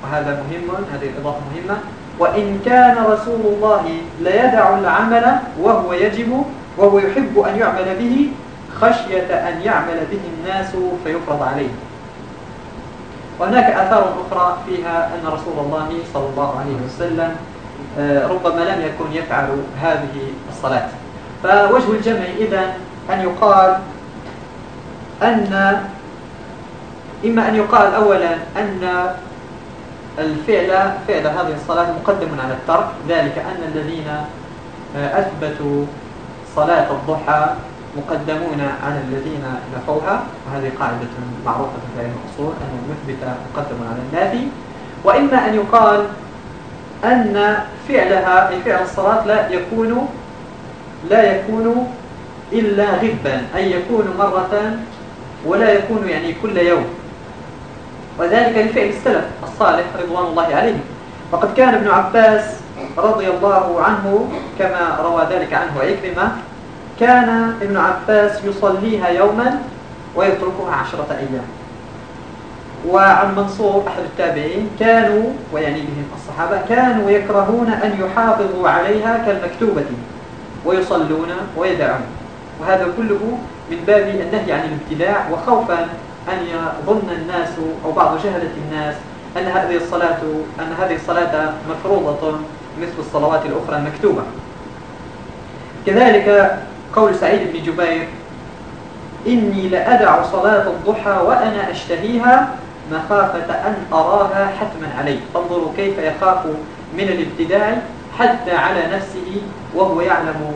وهذا مهم هذه الإضافة مهمة. وإن كان رسول الله ليدع العمل وهو يجب وهو يحب أن يعمل به خشية أن يعمل به الناس فيفرض عليه. وهناك آثار أخرى فيها أن رسول الله صلى الله عليه وسلم آه، ربما لم يكن يفعل هذه الصلاة. فوجه الجمع إذا أن يقال أن إما أن يقال أولا أن الفعل فعل هذه الصلاة مقدم على الترك ذلك أن الذين آه، أثبتوا صلاة الضحى مقدمون على الذين نفوها وهذه قاعدة معروفة في علم الأصول أن المثبت مقدم على النافي. وإما أن يقال أن فعلها أي فعل الصلاة لا يكون لا يكون إلا غبا أي يكون مرة ولا يكون يعني كل يوم. وذلك لفعل السلف الصالح رضوان الله عليهم. وقد كان ابن عباس رضي الله عنه كما روى ذلك عنه عكرمة كان ابن عباس يصليها يوما ويتركها عشرة أيام. وعن منصور أحد التابعين كانوا ويعني بهم الصحابة كانوا يكرهون أن يحافظوا عليها كالمكتوبة ويصلون ويدعون. وهذا كله من باب النهي عن الابتداع وخوفا أن يظن الناس أو بعض جهلة الناس أن هذه الصلاة أن هذه الصلاة مفروضة مثل الصلوات الأخرى المكتوبة. كذلك قول سعيد بن جبير إني لأدع صلاة الضحى وأنا أشتهيها مخافة أن أراها حتما علي. فانظروا كيف يخاف من الابتداع حتى على نفسه وهو يعلم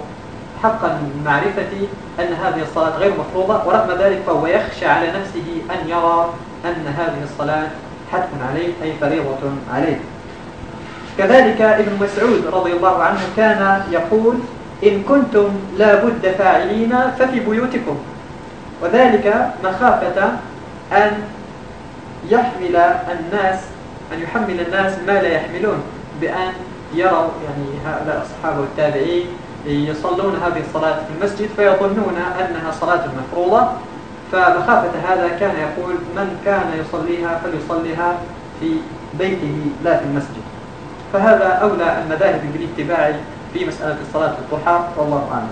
حقا من معرفة أن هذه الصلاة غير مفروضة ورغم ذلك فهو يخشى على نفسه أن يرى أن هذه الصلاة حتم عليه أي فريضة عليه. كذلك ابن مسعود رضي الله عنه كان يقول إن كنتم لابد فاعلين ففي بيوتكم. وذلك مخافة أن يحمل الناس أن يحمل الناس ما لا يحملون بأن يروا يعني هؤلاء الصحابة والتابعين يصلون هذه الصلاة في المسجد فيظنون أنها صلاة مفروضة فمخافة هذا كان يقول من كان يصليها فليصليها في بيته لا في المسجد. فهذا أولى المذاهب بالاتباع في مسألة صلاة الضحى والله أعلم.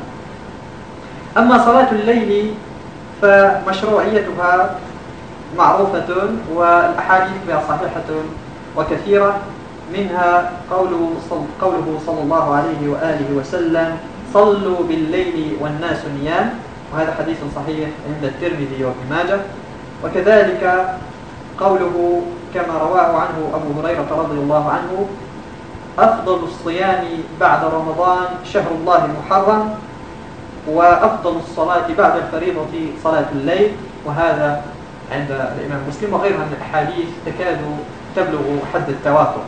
أما صلاة الليل فمشروعيتها معروفة والأحاديث بها صحيحة وكثيرة. منها قوله قوله صلى الله عليه وآله وسلم صلوا بالليل والناس نيام. وهذا حديث صحيح عند الترمذي وابن ماجه. وكذلك قوله كما رواه عنه أبو هريرة رضي الله عنه أفضل الصيام بعد رمضان شهر الله المحرم وأفضل الصلاة بعد الفريضة صلاة الليل. وهذا عند الإمام مسلم وغيرها من الأحاديث تكاد تبلغ حد التواتر.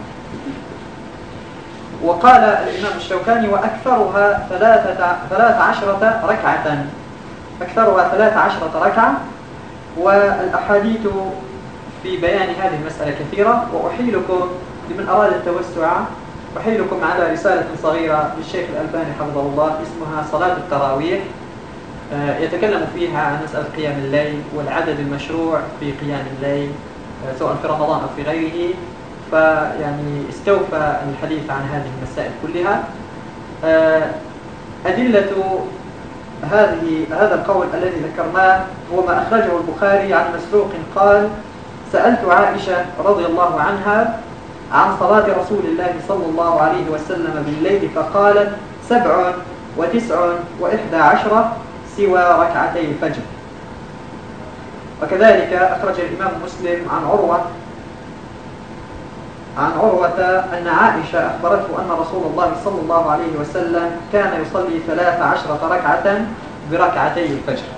وقال الإمام الشوكاني وأكثرها ثلاثة, ثلاث عشرة ركعة. أكثرها ثلاث عشرة ركعة. والأحاديث في بيان هذه المسألة كثيرة. وأحيلكم لمن أراد التوسع. أحيلكم على رسالة صغيرة للشيخ الألباني حفظه الله اسمها صلاة التراويح. آه، يتكلم فيها عن مسألة قيام الليل والعدد المشروع في قيام الليل آه، سواء في رمضان أو في غيره. فيعني استوفى الحديث عن هذه المسائل كلها. آه، أدلة هذه هذا القول الذي ذكرناه هو ما أخرجه البخاري عن مسروق قال سألت عائشة رضي الله عنها عن صلاة رسول الله صلى الله عليه وسلم بالليل فقالت سبع وتسع وإحدى عشرة سوى ركعتي الفجر. وكذلك أخرج الإمام مسلم عن عروة عن عروة أن عائشة أخبرته أن رسول الله صلى الله عليه وسلم كان يصلي ثلاث عشرة ركعة بركعتي الفجر.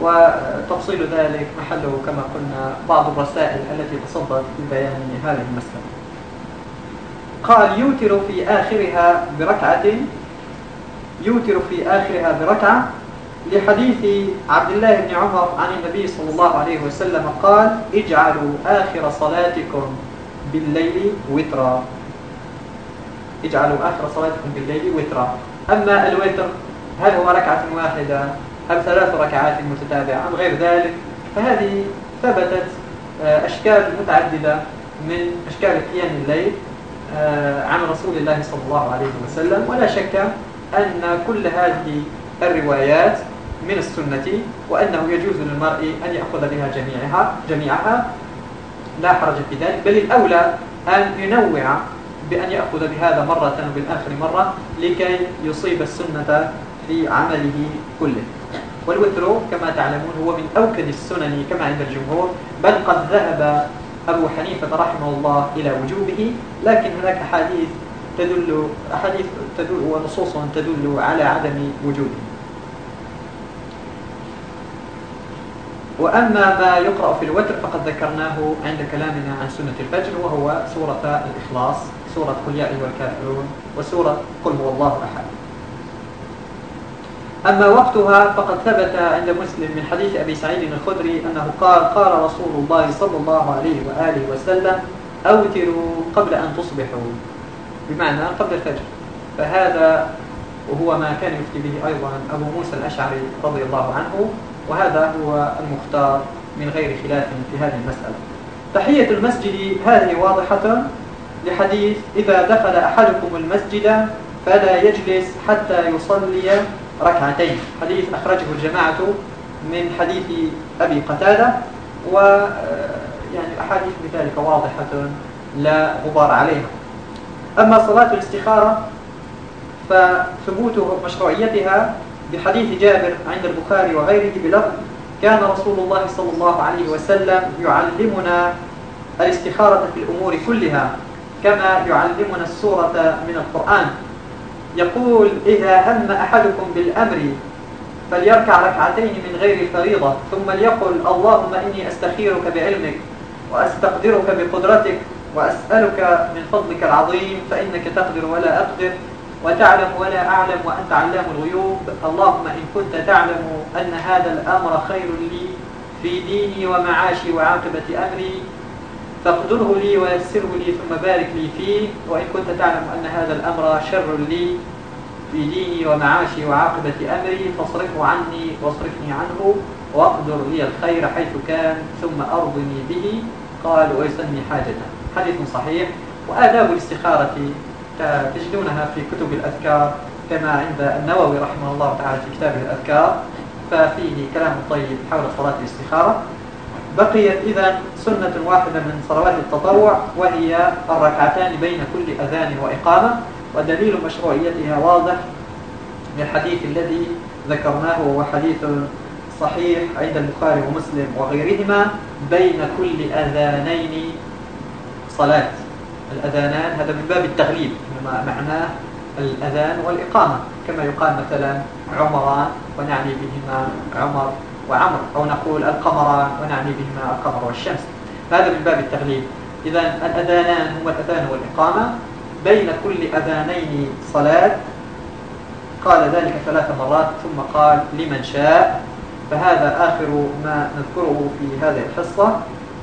وتفصيل ذلك محله كما قلنا بعض الرسائل التي تصدت ببيان هذه المسألة. قال يوتر في آخرها بركعة يوتر في آخرها بركعة. لحديث عبد الله بن عمر عن النبي صلى الله عليه وسلم قال اجعلوا آخر صلاتكم بالليل وترا اجعلوا آخر صلاتكم بالليل وترا أما الوتر هل هو ركعة واحدة أم ثلاث ركعات متتابعة أم غير ذلك؟ فهذه ثبتت آه، أشكال متعددة من أشكال قيام الليل آه، عن رسول الله صلى الله عليه وسلم. ولا شك أن كل هذه الروايات من السنة وأنه يجوز للمرء أن يأخذ بها جميعها, جميعها. لا حرج في ذلك بل الأولى أن ينوع بأن يأخذ بهذا مرة وبالآخر مرة لكي يصيب السنة في عمله كله. والوتر كما تعلمون هو من أوكد السنن كما عند الجمهور بل قد ذهب أبو حنيفة رحمه الله إلى وجوبه لكن هناك أحاديث تدل أحاديث تدل ونصوص تدل على عدم وجوده. وأما ما يقرأ في الوتر فقد ذكرناه عند كلامنا عن سنة الفجر وهو سورة الإخلاص سورة قل يا أيها الكافرون وسورة قل هو الله أحد. أما وقتها فقد ثبت عند مسلم من حديث أبي سعيد الخدري أنه قال قال رسول الله صلى الله عليه وآله وسلم أوتروا قبل أن تصبحوا بمعنى قبل الفجر. فهذا وهو ما كان يفتي به أيضا أبو موسى الأشعري رضي الله عنه وهذا هو المختار من غير خلاف في هذه المسألة. تحية المسجد هذه واضحة لحديث إذا دخل أحدكم المسجد فلا يجلس حتى يصلي ركعتين. حديث أخرجه الجماعة من حديث أبي قتادة و يعني أحاديث بذلك واضحة لا غبار عليها. أما صلاة الاستخارة فثبوت مشروعيتها بحديث جابر عند البخاري وغيره بلفظ كان رسول الله صلى الله عليه وسلم يعلمنا الاستخارة في الأمور كلها كما يعلمنا السورة من القرآن. يقول إذا هم أحدكم بالأمر فليركع ركعتين من غير فريضة ثم ليقل اللهم إني أستخيرك بعلمك وأستقدرك بقدرتك وأسألك من فضلك العظيم فإنك تقدر ولا أقدر وتعلم ولا أعلم وأنت علام الغيوب. اللهم إن كنت تعلم أن هذا الأمر خير لي في ديني ومعاشي وعاقبة أمري فاقدره لي ويسره لي ثم بارك لي فيه. وإن كنت تعلم أن هذا الأمر شر لي في ديني ومعاشي وعاقبة أمري فاصرفه عني واصرفني عنه واقدر لي الخير حيث كان ثم أرضني به. قال ويسمي حاجته. حديث صحيح. وآداب الاستخارة تجدونها في كتب الأذكار كما عند النووي رحمه الله تعالى في كتابه الأذكار ففيه كلام طيب حول صلاة الاستخارة. بقيت إذا سنة واحدة من صلوات التطوع وهي الركعتان بين كل أذان وإقامة ودليل مشروعيتها واضح من الحديث الذي ذكرناه وهو حديث صحيح عند البخاري ومسلم وغيرهما بين كل أذانين صلاة. الأذانان هذا من باب التغليب معناه الأذان والإقامة. كما يقال مثلا عمران ونعني بهما عمر وعمر أو نقول القمران ونعني بهما القمر والشمس. هذا من باب التغليب. إذا الأذانان هما الأذان والإقامة. بين كل أذانين صلاة قال ذلك ثلاث مرات ثم قال لمن شاء. فهذا آخر ما نذكره في هذه الحصة.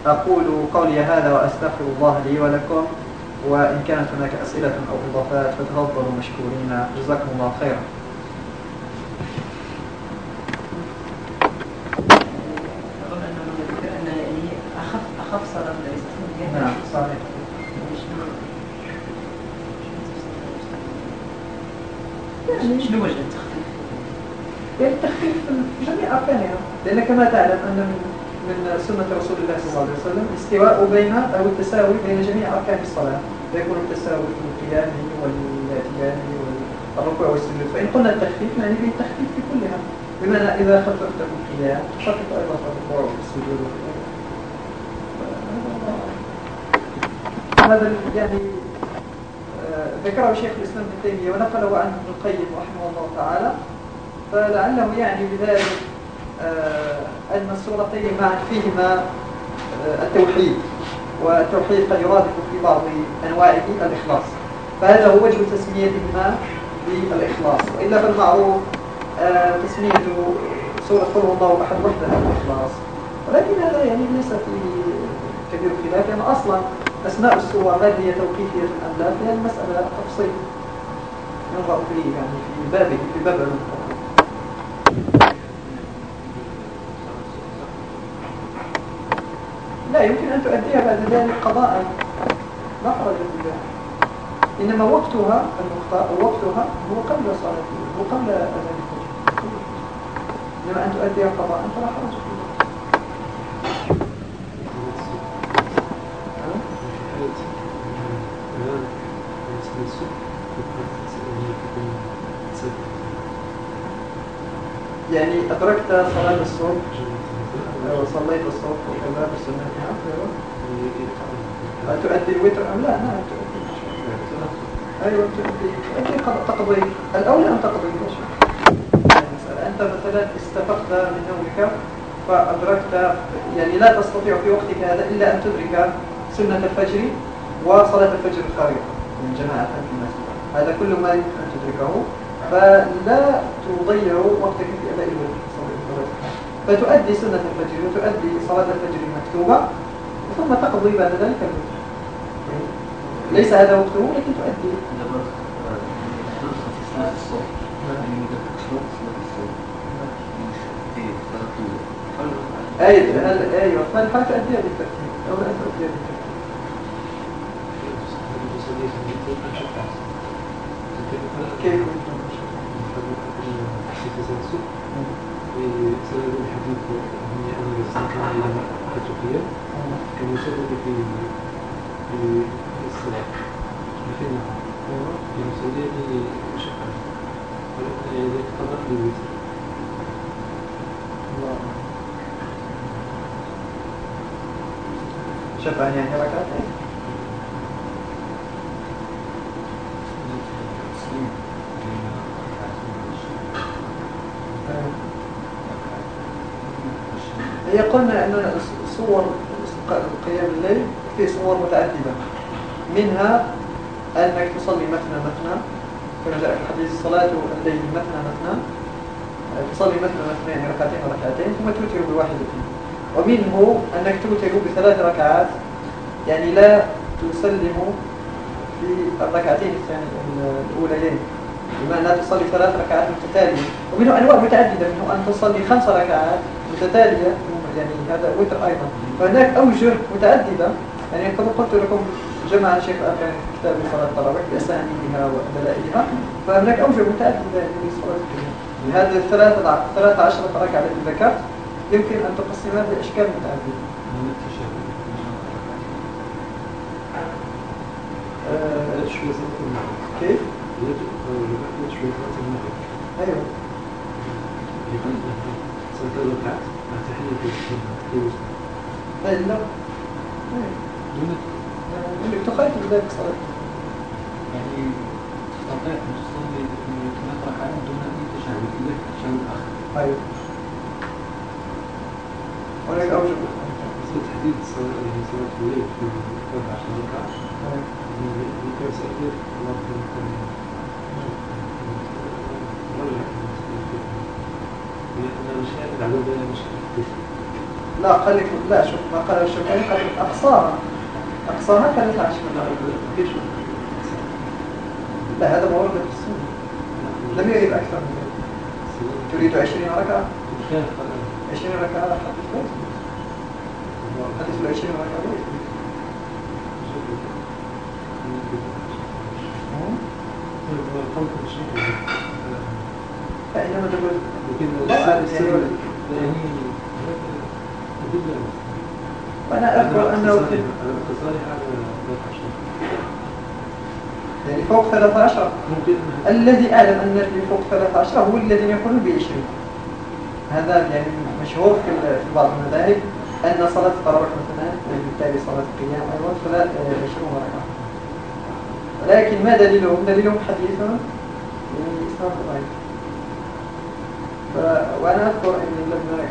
أقول قولي هذا وأستغفر الله لي ولكم. وإن كانت هناك أسئلة أو إضافات فتفضلوا مشكورين. جزاكم الله خيرا. نعم صحيح. يعني شنو وجه التخفيف؟ يعني التخفيف في جميع أركانها لأن كما تعلم أن من من سنة رسول الله صلى الله عليه وسلم الاستواء بين أو التساوي بين جميع أركان الصلاة. يكون التساوي في القيام والاعتيان والركوع والسجود. فإن قلنا التخفيف يعني به التخفيف في كلها. بمعنى إذا خففت في القيام خفف أيضا في الركوع والسجود. هذا يعني آه، ذكره شيخ الإسلام ابن تيمية ونقله عنه ابن القيم رحمه الله تعالى. فلعله يعني بذلك أن السورتين معا فيهما آه، التوحيد والتوحيد قد يرادف في بعض أنواعه الإخلاص. فهذا هو وجه تسميتهما بالإخلاص. وإلا فالمعروف آه، تسمية سورة قل الله أحد وحدها الإخلاص. ولكن هذا يعني ليس فيه كبير خلاف لأن أصلا أسماء السور هل هي توقيفية أم لا فهي المسألة تفصيل. ينظر فيه يعني في بابه في باب لا يمكن أن تؤديها بعد ذلك قضاء. لا حرج في ذلك. إنما وقتها المختار وقتها هو قبل صلاة هو قبل أذان الفجر. إنما أن تؤديها قضاء فلا حرج فيه يعني أدركت صلاة الصبح؟ وصليت الصبح وكذا بالسنة هل تؤدي الوتر أم لا؟ نعم تؤدي. أيوة تؤدي. تؤدي تقضي. الأولى أن تقضي. أنت مثلا استفقت من نومك فأدركت يعني لا تستطيع في وقتك هذا إلا أن تدرك سنة الفجر وصلاة الفجر الفارغة من جماعة في المسجد هذا كل ما يمكن أن تدركه. فلا تضيع وقتك في أداء الوتر. فتؤدي سنة الفجر وتؤدي صلاة الفجر المكتوبة ثم تقضي بعد ذلك الوتر. ليس هذا وقته لكن تؤدي. أيوة أيوة فالحال تؤديها بالترتيب أو لا تؤديها بالترتيب كيف؟ الحديث أن الإنسان إلى يسبب في الصلاة مثل يصلي شقة ولكن إذا اقتضى بالوتر شفعا يعني ركعتين هي قلنا أن صور قيام الليل في صور متعددة. منها أنك تصلي مثنى مثنى كما جاء في الحديث صلاة الليل مثنى مثنى تصلي مثنى مثنى يعني ركعتين وركعتين ثم توتر بواحدة ومنه أنك توتر بثلاث ركعات يعني لا تسلم في الركعتين الأوليين. بما أنها تصلي ثلاث ركعات متتالية. ومنه أنواع متعددة منه أن تصلي خمس ركعات متتالية يعني هذا وتر أيضا. فهناك أوجه متعددة. يعني كما قلت لكم جمع الشيخ الألباني في كتاب صلاة التراويح بأسانيدها ودلائلها. فهناك أوجه متعددة يعني هذه الثلاثة ثلاثة عشرة ركعة التي ذكرت يمكن أن تقسمها بأشكال متعددة. كيف؟ أيوه. لا لا يعني اي تشهد الا التشهد الآخر أيوه هناك اوجه بالنسبة لتحديد صلاه صلاه الليل في 14 ركعه ذكر سألت الله لا لك لا شوف ما قال الشافعي قال أقصاها. كانت عشر لا هذا ما ورد في السنة. لم يرد أكثر من ذلك تريد عشرين ركعة؟ عشرين ركعة حديث حديث العشرين ركعة كويس فإنما تقول وأنا أذكر أنه يعني فوق 13 الذي أعلم أن اللي فوق 13 هو الذين يقولون ب 20 هذا يعني مشهور في بعض المذاهب أن صلاة التراويح مثلا بالتالي صلاة القيام أيضا فلا 20 ركعة. ولكن ما دليلهم؟ دليلهم حديث يعني إسلام ضعيف. وأنا أذكر أن لما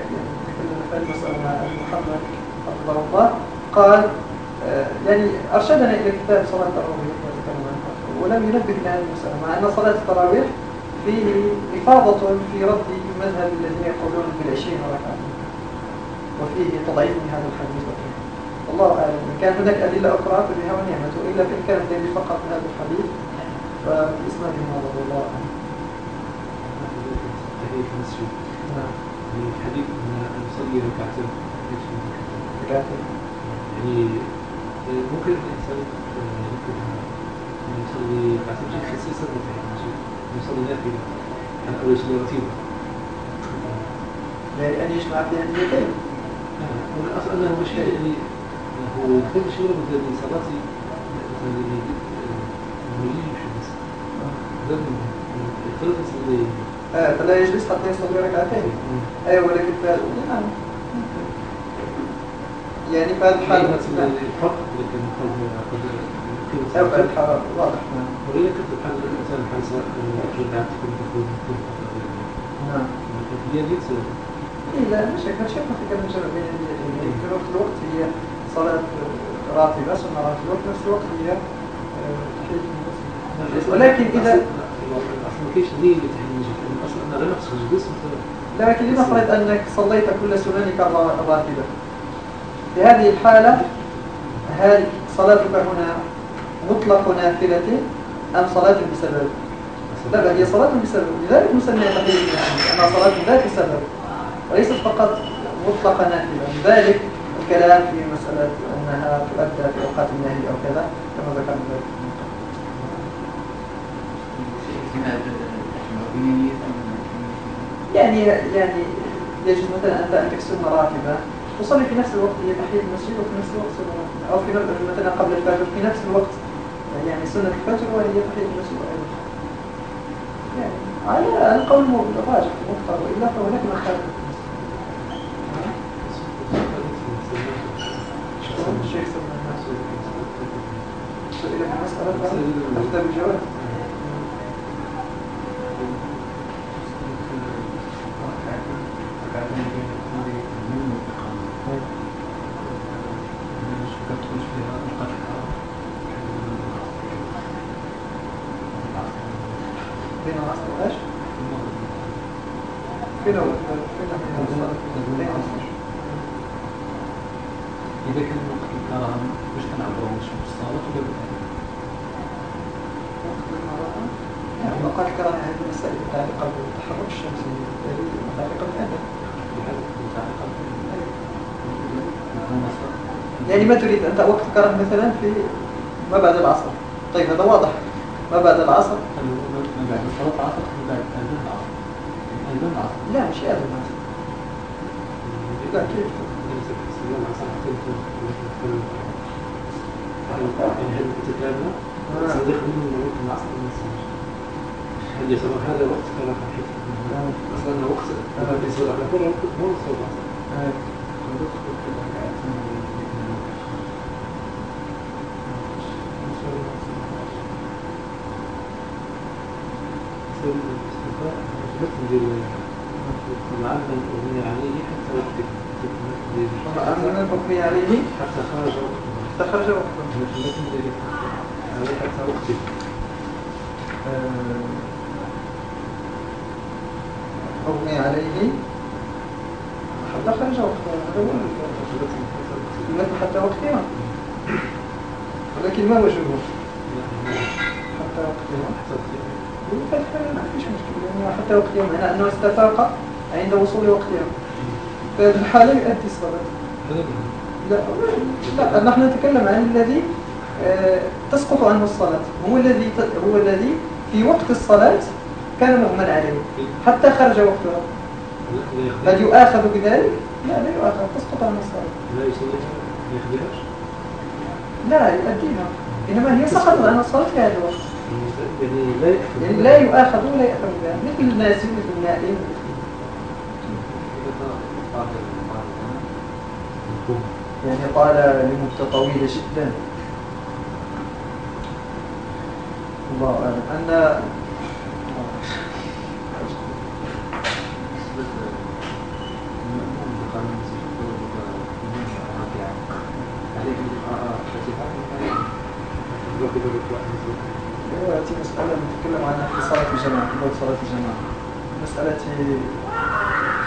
تكلمنا في المسألة مع محمد حفظه الله قال آه، يعني أرشدنا إلى كتاب صلاة التراويح ولم ينبه لهذه المسألة مع أن صلاة التراويح فيه إفاضة في رد مذهب الذين يقولون بالعشرين ركعة. وفيه تضعيف هذا الحديث. الله أعلم إن كان هناك أدلة أخرى فبها ونعمة وإلا فإن كان الدليل فقط هذا الحديث. فبإسناده نظر الله أعلم تحية المسجد نعم يعني الحديث أن نصلي ركعتين ركعتين يعني ممكن أن يصلي ركعتين شيء خصيصا المسجد يصلي نافلة أو يصلي يعني أن يجمع بين النيتين هو الأصل أنه مش يعني هو كل شيء مثل صلاتي مثلا المولي بس ده الثلاث يصلي آه فلا يجلس حتى يصلي ركعتين. أيوة ولكن هذا نعم. يعني الحالة مثلا الفرق لكن أيوة واضح. نعم. ولذلك كنت الحال الحال تكون تكون نعم. هي دي إيه لا مش هيك. مش هيك ما في كلام جمع بين يعني في نفس الوقت هي صلاة راتبة سنة راتبة وفي نفس الوقت هي تحية ولكن إذا ما لكن لنفرض أنك صليت كل سننك الرا- الراتبة في هذه الحالة هل صلاتك هنا مطلق نافلة أم صلاة بسبب؟ لا بل هي صلاة بسبب. لذلك نسميها تحية المسجد أنها صلاة ذات سبب. وليست فقط مطلق نافلة. لذلك الكلام في مسألة أنها تؤدى في أوقات النهي أو كذا كما ذكرنا. ذلك يعني يعني يجوز مثلا أنت أن تكسر مراتب تصلي في نفس الوقت هي تحية المسجد وفي نفس الوقت سنة. أو في مثلا قبل الفجر في نفس الوقت يعني سنة الفجر وهي تحية المسجد أيضا يعني على القول الراجح المختار وإلا فهناك خالف الشيخ سلمان سئل في مسألة أفتى بالجواب بين العصر وإيش؟ فين هو فين هو بين العصر اذا كان وقت الكراهه باش كنعبروا واش في الصلاه ولا بعد وقت المراءة يعني وقت كراهة هذه المسائل متعلقة بالتحرك الشمسي هذه متعلقة بالأدب يعني ما تريد أنت وقت كراهة مثلا في ما بعد العصر. طيب هذا واضح. ما بعد العصر؟ ما بعد صلاه العصر من بعد اذان العصر اذان العصر لا مش هذا العصر لا كيف هذا وقت كان حقيقي ديال المعلم أغني عليه حتى وقته أما الحكم عليه حتى خرج وقته. استخرج وقته. مثل ديال عليه حتى وقته. حكم عليه. حتى خرج وقته. حتى وقتها ولكن ما. وجهه. حتى وقتها حتى وقته. بالفتح ما فيش مشكلة يعني حتى وقت يوم معناه أنه استفاق عند وصول وقت يوم في هذه الحالة يؤدي الصلاة هذا لا لا نحن نتكلم عن الذي آه، تسقط عنه الصلاة هو الذي هو الذي في وقت الصلاة كان مغمى عليه حتى خرج وقتها هل يؤاخذ بذلك؟ لا لا يؤاخذ تسقط عنه الصلاة لا يصلي ما يخدمهاش لا يؤديها إنما هي سقطت عن الصلاة في هذا الوقت لا يؤاخذ ولا يأثم مثل الناس مثل النائم يعني طال لمدة طويلة جدا. الله أعلم. أن في صلاة الجماعة باب صلاة الجماعة مسألة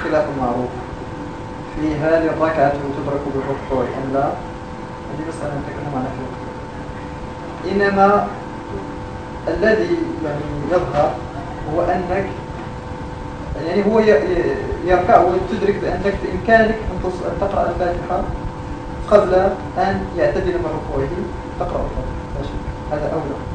خلاف معروف. في هل الركعة تدرك بالركوع أم لا؟ هذه مسألة نتكلم عنها في وقت إنما الذي يعني يظهر هو أنك يعني هو يركع وتدرك بأنك بإمكانك أن تقرأ الفاتحة قبل أن يعتدل من ركوعه. تقرأ الفاتحة. هذا أولى.